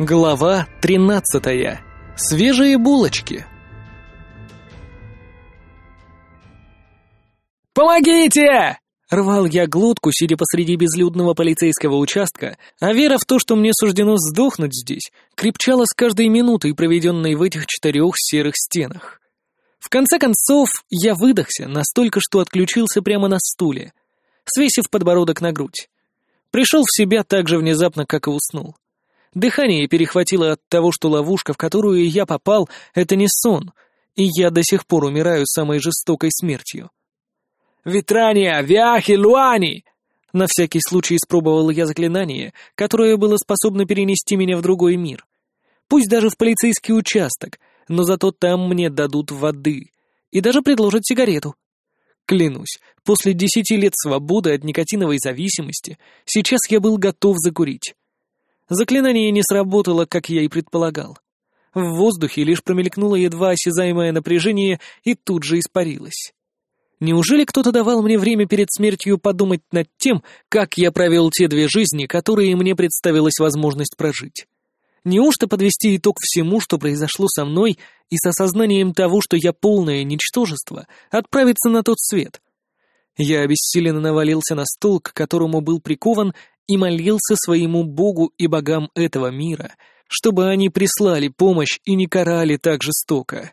Глава 13. Свежие булочки. «Помогите!» Рвал я глотку, сидя посреди безлюдного полицейского участка, а вера в то, что мне суждено сдохнуть здесь, крепчала с каждой минутой, проведенной в этих четырех серых стенах. В конце концов, я выдохся настолько, что отключился прямо на стуле, свесив подбородок на грудь. Пришел в себя так же внезапно, как и уснул. Дыхание перехватило от того, что ловушка, в которую я попал, — это не сон, и я до сих пор умираю самой жестокой смертью. «Витрания! Вяхи! Луани!» На всякий случай испробовал я заклинание, которое было способно перенести меня в другой мир. Пусть даже в полицейский участок, но зато там мне дадут воды и даже предложат сигарету. Клянусь, после десяти лет свободы от никотиновой зависимости, сейчас я был готов закурить. Заклинание не сработало, как я и предполагал. В воздухе лишь промелькнуло едва осязаемое напряжение и тут же испарилось. Неужели кто-то давал мне время перед смертью подумать над тем, как я провел те две жизни, которые мне представилась возможность прожить? Неужто подвести итог всему, что произошло со мной, и с осознанием того, что я полное ничтожество, отправиться на тот свет? Я обессиленно навалился на стол, к которому был прикован, и молился своему Богу и богам этого мира, чтобы они прислали помощь и не карали так жестоко.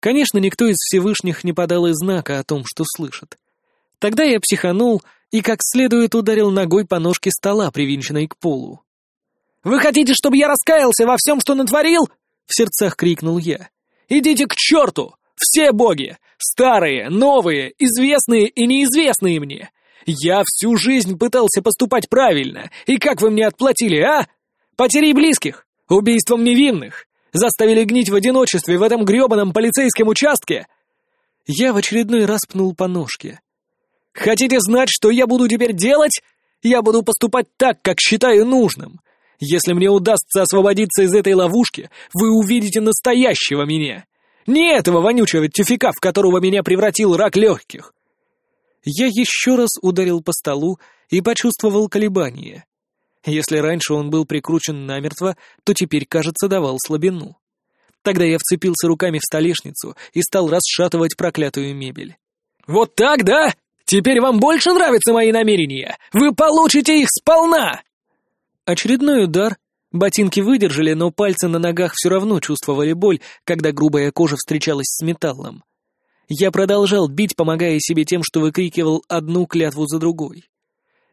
Конечно, никто из Всевышних не подал и знака о том, что слышит. Тогда я психанул и как следует ударил ногой по ножке стола, привинченной к полу. «Вы хотите, чтобы я раскаялся во всем, что натворил?» — в сердцах крикнул я. «Идите к черту! Все боги! Старые, новые, известные и неизвестные мне! Я всю жизнь пытался поступать правильно, и как вы мне отплатили, а? Потери близких, убийством невинных, заставили гнить в одиночестве в этом грёбаном полицейском участке?» Я в очередной раз пнул по ножке. «Хотите знать, что я буду теперь делать? Я буду поступать так, как считаю нужным. Если мне удастся освободиться из этой ловушки, вы увидите настоящего меня. Не этого вонючего тюфика, в которого меня превратил рак легких. Я еще раз ударил по столу и почувствовал колебание. Если раньше он был прикручен намертво, то теперь, кажется, давал слабину. Тогда я вцепился руками в столешницу и стал расшатывать проклятую мебель. «Вот так, да? Теперь вам больше нравятся мои намерения? Вы получите их сполна!» Очередной удар. Ботинки выдержали, но пальцы на ногах все равно чувствовали боль, когда грубая кожа встречалась с металлом. Я продолжал бить, помогая себе тем, что выкрикивал одну клятву за другой.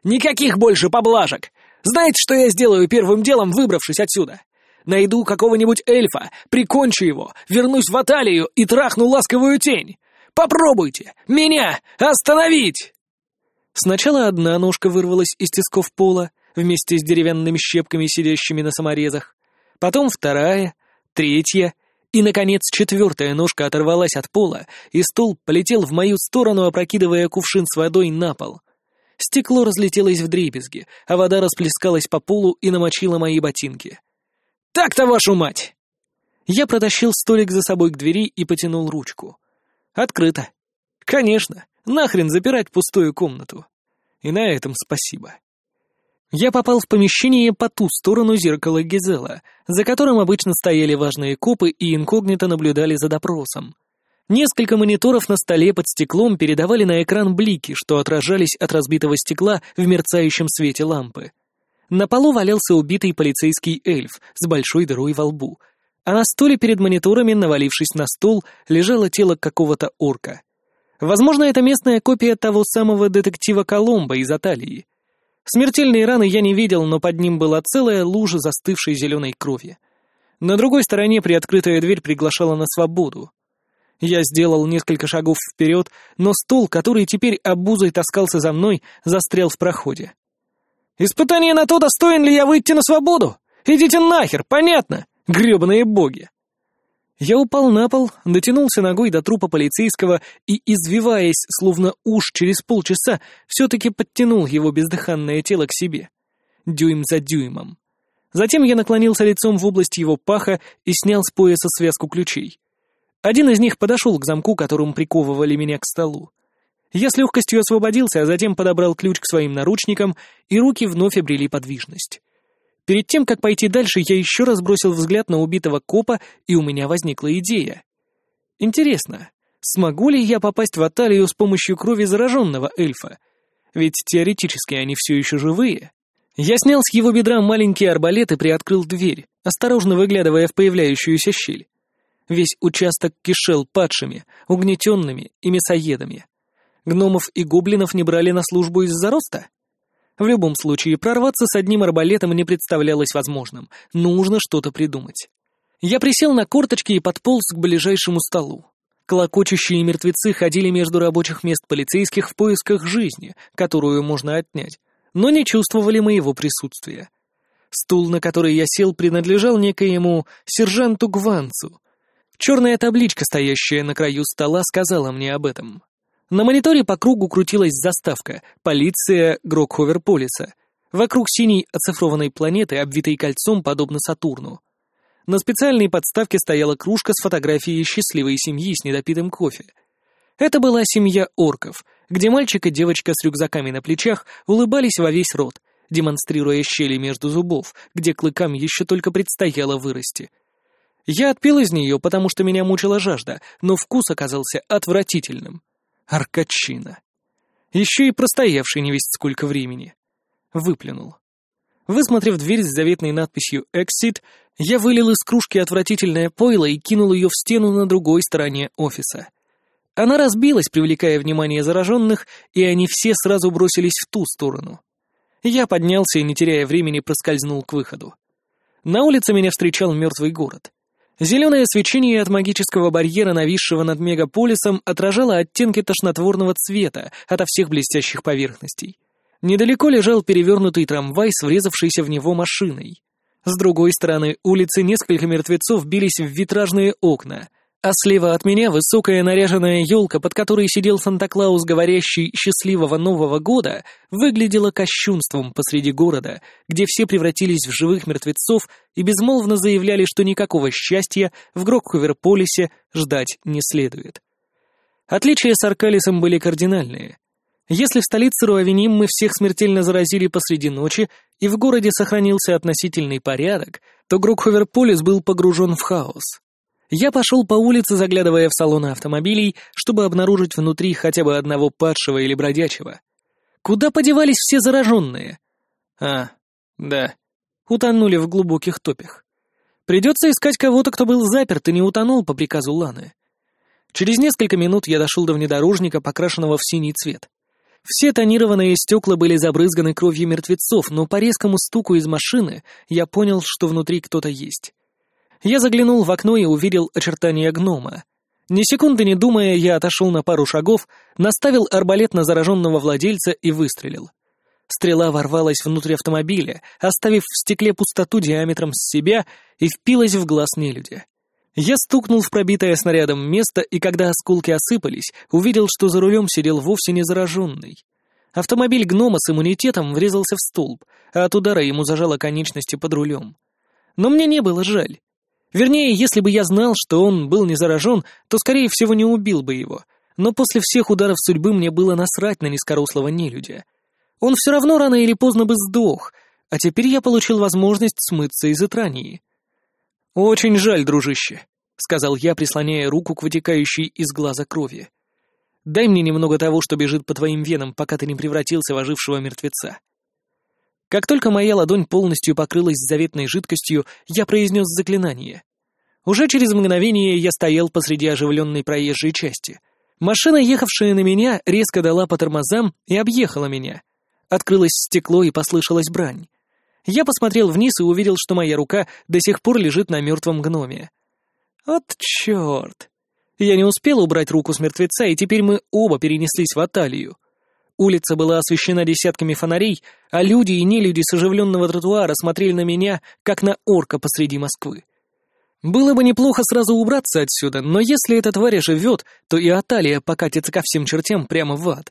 «Никаких больше поблажек! Знаете, что я сделаю первым делом, выбравшись отсюда? Найду какого-нибудь эльфа, прикончу его, вернусь в Аталию и трахну ласковую тень! Попробуйте! Меня остановить!» Сначала одна ножка вырвалась из тисков пола, вместе с деревянными щепками, сидящими на саморезах. Потом вторая, третья — и, наконец, четвертая ножка оторвалась от пола, и стул полетел в мою сторону, опрокидывая кувшин с водой на пол. Стекло разлетелось в дребезги, а вода расплескалась по полу и намочила мои ботинки. «Так-то, вашу мать!» Я протащил столик за собой к двери и потянул ручку. Открыто. Конечно, нахрен запирать пустую комнату. И на этом спасибо. Я попал в помещение по ту сторону зеркала Гизела, за которым обычно стояли важные копы и инкогнито наблюдали за допросом. Несколько мониторов на столе под стеклом передавали на экран блики, что отражались от разбитого стекла в мерцающем свете лампы. На полу валялся убитый полицейский эльф с большой дырой во лбу, а на столе перед мониторами, навалившись на стол, лежало тело какого-то орка. Возможно, это местная копия того самого детектива Коломбо из Аталии. Смертельные раны я не видел, но под ним была целая лужа застывшей зеленой крови. На другой стороне приоткрытая дверь приглашала на свободу. Я сделал несколько шагов вперед, но стол, который теперь обузой таскался за мной, застрял в проходе. «Испытание на то, достоин ли я выйти на свободу? Идите нахер, понятно, гребаные боги!» Я упал на пол, дотянулся ногой до трупа полицейского и, извиваясь, словно уж через полчаса, все-таки подтянул его бездыханное тело к себе. Дюйм за дюймом. Затем я наклонился лицом в область его паха и снял с пояса связку ключей. Один из них подошел к замку, которым приковывали меня к столу. Я с легкостью освободился, а затем подобрал ключ к своим наручникам, и руки вновь обрели подвижность. Перед тем, как пойти дальше, я еще раз бросил взгляд на убитого копа, и у меня возникла идея. Интересно, смогу ли я попасть в Аталию с помощью крови зараженного эльфа? Ведь теоретически они все еще живые. Я снял с его бедра маленький арбалет и приоткрыл дверь, осторожно выглядывая в появляющуюся щель. Весь участок кишел падшими, угнетенными и мясоедами. Гномов и гоблинов не брали на службу из-за роста? В любом случае, прорваться с одним арбалетом не представлялось возможным. Нужно что-то придумать. Я присел на корточки и подполз к ближайшему столу. Колокочущие мертвецы ходили между рабочих мест полицейских в поисках жизни, которую можно отнять, но не чувствовали моего присутствия. Стул, на который я сел, принадлежал некоему сержанту Гванцу. Черная табличка, стоящая на краю стола, сказала мне об этом. На мониторе по кругу крутилась заставка «Полиция Грокховерполиса». Вокруг синей оцифрованной планеты, обвитой кольцом, подобно Сатурну. На специальной подставке стояла кружка с фотографией счастливой семьи с недопитым кофе. Это была семья орков, где мальчик и девочка с рюкзаками на плечах улыбались во весь рот, демонстрируя щели между зубов, где клыкам еще только предстояло вырасти. Я отпил из нее, потому что меня мучила жажда, но вкус оказался отвратительным. Аркачина. Еще и простоявший не весть сколько времени. Выплюнул. Высмотрев дверь с заветной надписью «Exit», я вылил из кружки отвратительное пойло и кинул ее в стену на другой стороне офиса. Она разбилась, привлекая внимание зараженных, и они все сразу бросились в ту сторону. Я поднялся и, не теряя времени, проскользнул к выходу. На улице меня встречал мертвый город. Зеленое свечение от магического барьера, нависшего над мегаполисом, отражало оттенки тошнотворного цвета ото всех блестящих поверхностей. Недалеко лежал перевернутый трамвай с врезавшейся в него машиной. С другой стороны улицы несколько мертвецов бились в витражные окна — а слева от меня высокая наряженная елка, под которой сидел Санта-Клаус, говорящий «счастливого Нового года», выглядела кощунством посреди города, где все превратились в живых мертвецов и безмолвно заявляли, что никакого счастья в Грокховерполисе ждать не следует. Отличия с Аркалисом были кардинальные. Если в столице Руавеним мы всех смертельно заразили посреди ночи, и в городе сохранился относительный порядок, то Грокховерполис был погружен в хаос. Я пошел по улице, заглядывая в салоны автомобилей, чтобы обнаружить внутри хотя бы одного падшего или бродячего. Куда подевались все зараженные? А, да, утонули в глубоких топях. Придется искать кого-то, кто был заперт и не утонул по приказу Ланы. Через несколько минут я дошел до внедорожника, покрашенного в синий цвет. Все тонированные стекла были забрызганы кровью мертвецов, но по резкому стуку из машины я понял, что внутри кто-то есть. Я заглянул в окно и увидел очертания гнома. Ни секунды не думая, я отошел на пару шагов, наставил арбалет на зараженного владельца и выстрелил. Стрела ворвалась внутрь автомобиля, оставив в стекле пустоту диаметром с себя и впилась в глаз нелюдя. Я стукнул в пробитое снарядом место, и когда осколки осыпались, увидел, что за рулем сидел вовсе не зараженный. Автомобиль гнома с иммунитетом врезался в столб, а от удара ему зажало конечности под рулем. Но мне не было жаль. Вернее, если бы я знал, что он был не заражен, то, скорее всего, не убил бы его. Но после всех ударов судьбы мне было насрать на низкорослого нелюдя. Он все равно рано или поздно бы сдох, а теперь я получил возможность смыться из Итрании. «Очень жаль, дружище», — сказал я, прислоняя руку к вытекающей из глаза крови. «Дай мне немного того, что бежит по твоим венам, пока ты не превратился в ожившего мертвеца». Как только моя ладонь полностью покрылась заветной жидкостью, я произнес заклинание. Уже через мгновение я стоял посреди оживленной проезжей части. Машина, ехавшая на меня, резко дала по тормозам и объехала меня. Открылось стекло и послышалась брань. Я посмотрел вниз и увидел, что моя рука до сих пор лежит на мертвом гноме. От черт! Я не успел убрать руку с мертвеца, и теперь мы оба перенеслись в Аталию. Улица была освещена десятками фонарей, а люди и нелюди с оживленного тротуара смотрели на меня, как на орка посреди Москвы. Было бы неплохо сразу убраться отсюда, но если эта тварь живет, то и Аталия покатится ко всем чертям прямо в ад.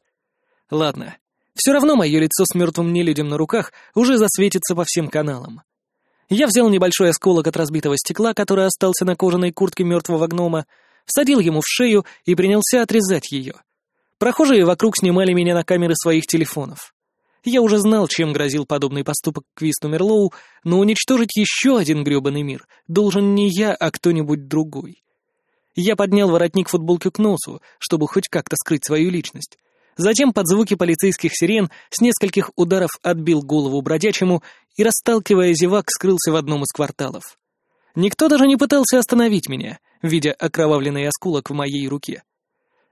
Ладно, все равно мое лицо с мертвым нелюдем на руках уже засветится по всем каналам. Я взял небольшой осколок от разбитого стекла, который остался на кожаной куртке мертвого гнома, всадил ему в шею и принялся отрезать ее. Прохожие вокруг снимали меня на камеры своих телефонов. Я уже знал, чем грозил подобный поступок Квисту Мерлоу, но уничтожить еще один грёбаный мир должен не я, а кто-нибудь другой. Я поднял воротник футболки к носу, чтобы хоть как-то скрыть свою личность. Затем под звуки полицейских сирен с нескольких ударов отбил голову бродячему и, расталкивая зевак, скрылся в одном из кварталов. Никто даже не пытался остановить меня, видя окровавленный осколок в моей руке.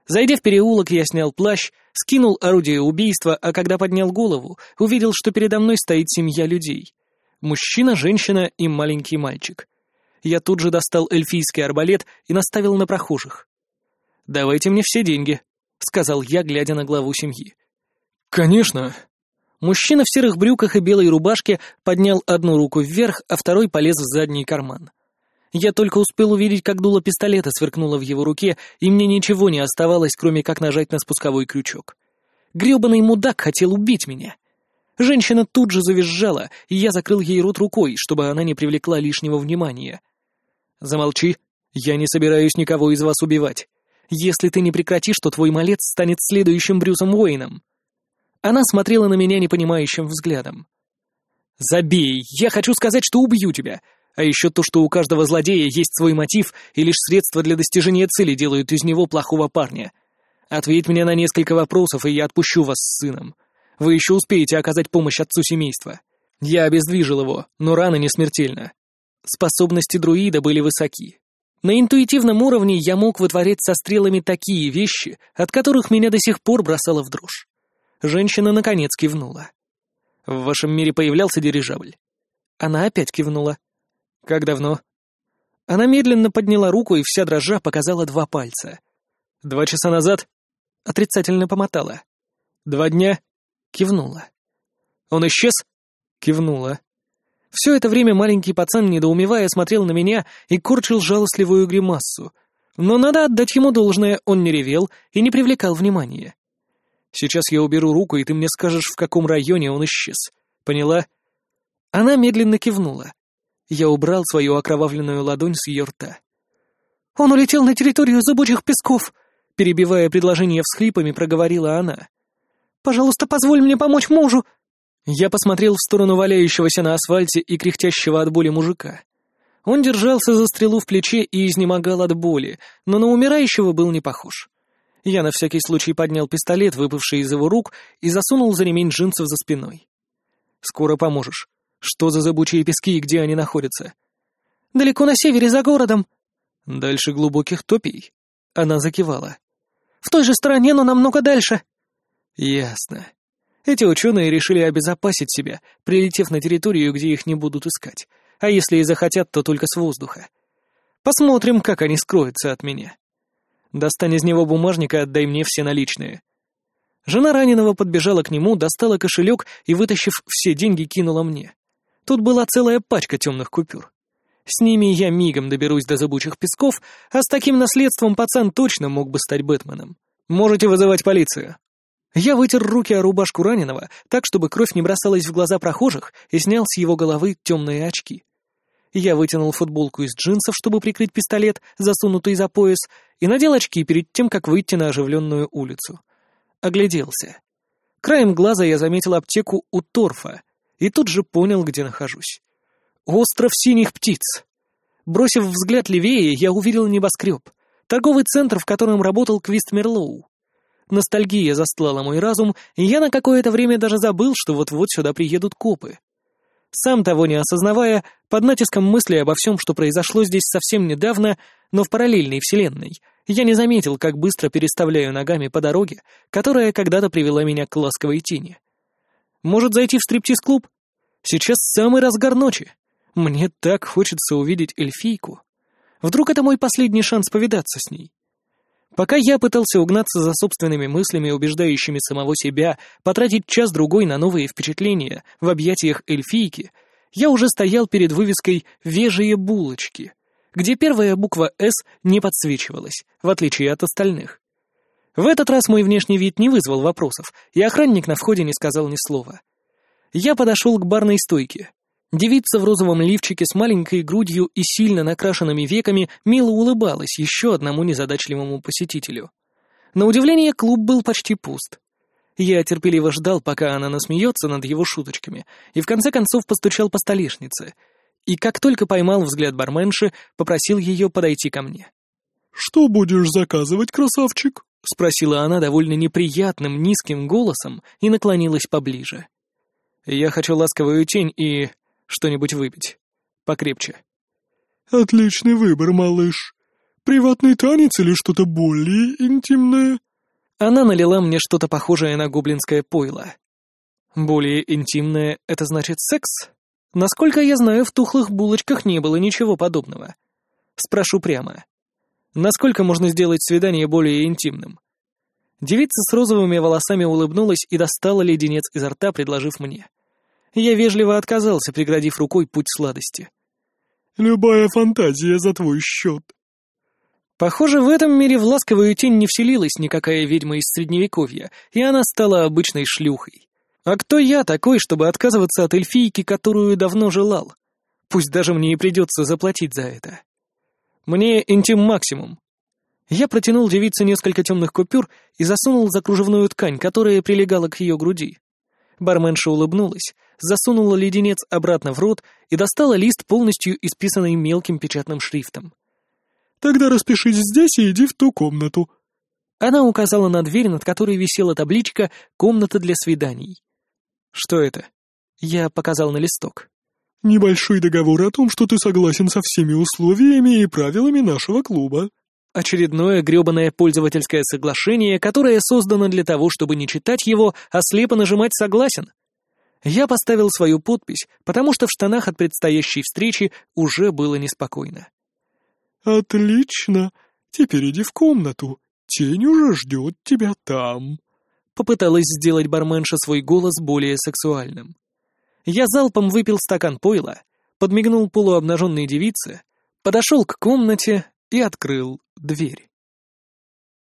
Зайдя в переулок, я снял плащ, скинул орудие убийства, а когда поднял голову, увидел, что передо мной стоит семья людей. Мужчина, женщина и маленький мальчик. Я тут же достал эльфийский арбалет и наставил на прохожих. «Давайте мне все деньги», — сказал я, глядя на главу семьи. «Конечно». Мужчина в серых брюках и белой рубашке поднял одну руку вверх, а второй полез в задний карман. Я только успел увидеть, как дуло пистолета сверкнуло в его руке, и мне ничего не оставалось, кроме как нажать на спусковой крючок. Грёбаный мудак хотел убить меня. Женщина тут же завизжала, и я закрыл ей рот рукой, чтобы она не привлекла лишнего внимания. «Замолчи. Я не собираюсь никого из вас убивать. Если ты не прекратишь, то твой малец станет следующим Брюсом Уэйном». Она смотрела на меня непонимающим взглядом. «Забей! Я хочу сказать, что убью тебя! А еще то, что у каждого злодея есть свой мотив, и лишь средства для достижения цели делают из него плохого парня. Ответь мне на несколько вопросов, и я отпущу вас с сыном. Вы еще успеете оказать помощь отцу семейства. Я обездвижил его, но рана не смертельна. Способности друида были высоки. На интуитивном уровне я мог вытворять со стрелами такие вещи, от которых меня до сих пор бросало в дрожь. Женщина наконец кивнула. «В вашем мире появлялся дирижабль?» Она опять кивнула. «Как давно?» Она медленно подняла руку и вся дрожа показала два пальца. «Два часа назад?» Отрицательно помотала. «Два дня?» Кивнула. «Он исчез?» Кивнула. Все это время маленький пацан, недоумевая, смотрел на меня и корчил жалостливую гримассу. Но надо отдать ему должное, он не ревел и не привлекал внимания. «Сейчас я уберу руку, и ты мне скажешь, в каком районе он исчез. Поняла?» Она медленно кивнула. Я убрал свою окровавленную ладонь с ее рта. «Он улетел на территорию зубучих песков!» Перебивая предложение всхлипами, проговорила она. «Пожалуйста, позволь мне помочь мужу!» Я посмотрел в сторону валяющегося на асфальте и кряхтящего от боли мужика. Он держался за стрелу в плече и изнемогал от боли, но на умирающего был не похож. Я на всякий случай поднял пистолет, выпавший из его рук, и засунул за ремень джинсов за спиной. «Скоро поможешь. Что за забучие пески и где они находятся?» «Далеко на севере, за городом». «Дальше глубоких топий?» Она закивала. «В той же стороне, но намного дальше». «Ясно. Эти ученые решили обезопасить себя, прилетев на территорию, где их не будут искать. А если и захотят, то только с воздуха. Посмотрим, как они скроются от меня. Достань из него бумажник и отдай мне все наличные. Жена раненого подбежала к нему, достала кошелек и, вытащив все деньги, кинула мне. Тут была целая пачка темных купюр. С ними я мигом доберусь до зыбучих песков, а с таким наследством пацан точно мог бы стать Бэтменом. Можете вызывать полицию. Я вытер руки о рубашку раненого, так, чтобы кровь не бросалась в глаза прохожих, и снял с его головы темные очки. Я вытянул футболку из джинсов, чтобы прикрыть пистолет, засунутый за пояс, и надел очки перед тем, как выйти на оживленную улицу. Огляделся. Краем глаза я заметил аптеку у торфа, и тут же понял, где нахожусь. Остров синих птиц. Бросив взгляд левее, я увидел небоскреб, торговый центр, в котором работал Квист Мерлоу. Ностальгия застлала мой разум, и я на какое-то время даже забыл, что вот-вот сюда приедут копы. Сам того не осознавая, под натиском мысли обо всем, что произошло здесь совсем недавно, но в параллельной вселенной, я не заметил, как быстро переставляю ногами по дороге, которая когда-то привела меня к ласковой тени. Может зайти в стриптиз-клуб? Сейчас самый разгар ночи. Мне так хочется увидеть эльфийку. Вдруг это мой последний шанс повидаться с ней. Пока я пытался угнаться за собственными мыслями, убеждающими самого себя, потратить час-другой на новые впечатления в объятиях эльфийки, я уже стоял перед вывеской «Вежие булочки», где первая буква «С» не подсвечивалась, в отличие от остальных. В этот раз мой внешний вид не вызвал вопросов, и охранник на входе не сказал ни слова. Я подошел к барной стойке. Девица в розовом лифчике с маленькой грудью и сильно накрашенными веками мило улыбалась еще одному незадачливому посетителю. На удивление, клуб был почти пуст. Я терпеливо ждал, пока она насмеется над его шуточками, и в конце концов постучал по столешнице. И как только поймал взгляд барменши, попросил ее подойти ко мне. «Что будешь заказывать, красавчик?» — спросила она довольно неприятным, низким голосом и наклонилась поближе. «Я хочу ласковую тень и... что-нибудь выпить. Покрепче». «Отличный выбор, малыш. Приватный танец или что-то более интимное?» Она налила мне что-то похожее на гоблинское пойло. Более интимное — это значит секс? Насколько я знаю, в тухлых булочках не было ничего подобного. Спрошу прямо. Насколько можно сделать свидание более интимным? Девица с розовыми волосами улыбнулась и достала леденец изо рта, предложив мне. Я вежливо отказался, преградив рукой путь сладости. «Любая фантазия за твой счет», Похоже, в этом мире в ласковую тень не вселилась никакая ведьма из Средневековья, и она стала обычной шлюхой. А кто я такой, чтобы отказываться от эльфийки, которую давно желал? Пусть даже мне и придется заплатить за это. Мне интим максимум. Я протянул девице несколько темных купюр и засунул за кружевную ткань, которая прилегала к ее груди. Барменша улыбнулась, засунула леденец обратно в рот и достала лист, полностью исписанный мелким печатным шрифтом. Тогда распишись здесь и иди в ту комнату». Она указала на дверь, над которой висела табличка «Комната для свиданий». «Что это?» Я показал на листок. «Небольшой договор о том, что ты согласен со всеми условиями и правилами нашего клуба». Очередное грёбаное пользовательское соглашение, которое создано для того, чтобы не читать его, а слепо нажимать «согласен». Я поставил свою подпись, потому что в штанах от предстоящей встречи уже было неспокойно. «Отлично. Теперь иди в комнату. Тень уже ждет тебя там». Попыталась сделать барменша свой голос более сексуальным. Я залпом выпил стакан пойла, подмигнул полуобнаженной девице, подошел к комнате и открыл дверь.